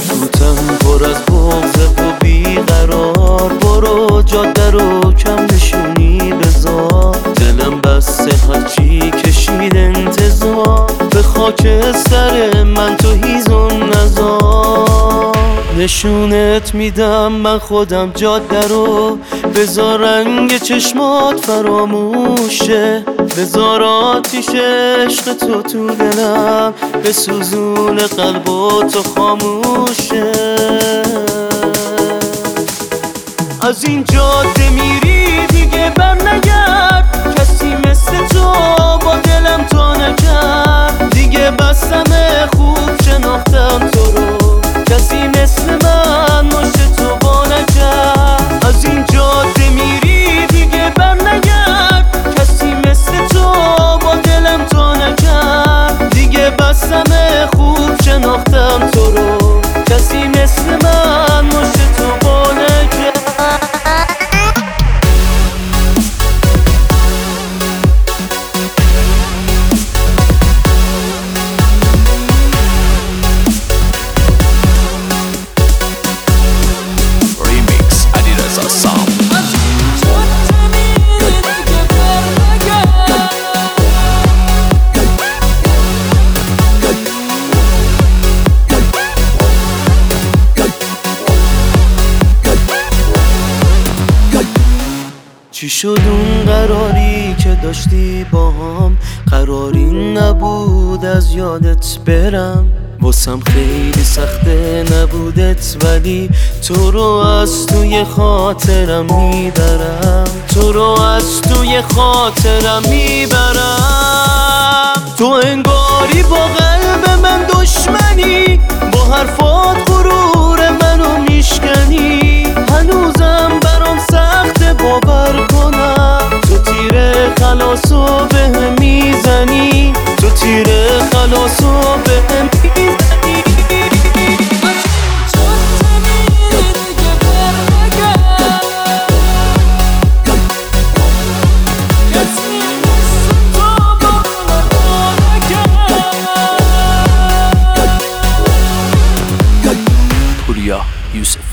تن پر از بغزه و بیقرار. برو جاده رو کم نشونی بذار. دلم بسته هرچی کشید انتظار. به خاک سر نشونت میدم من خودم جاده رو. بذار رنگ چشمات فراموشه. بذار آتیش عشق تو تو دلم. به سوزون قلب تو خاموشه. از این جاده میری دیگه بر نگرد کسی مثل تو با دلم تا مثل من مشت تو با نکرد. از این جاده میری دیگه بر نگرد. کسی مثل تو با دلم تا نکرد. دیگه بستم خوب شناختم تو رو. کسی مثل من مشت تو چی شد اون قراری که داشتی با هم؟ قراری نبود از یادت برم. واسم خیلی سخته نبودت ولی تو رو از توی خاطرم می‌برم. تو رو از توی خاطرم می‌برم. تو انگاری با قلب من دشمنی با حرفات غرور خلاصو به می‌زنی. تو تیر خلاصو به می‌زنی. پوریا یوسفی